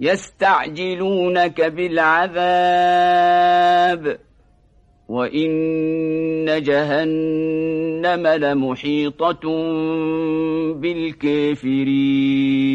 يستعجلونك بالعذاب وإن جهنم لمحيطة بالكافرين.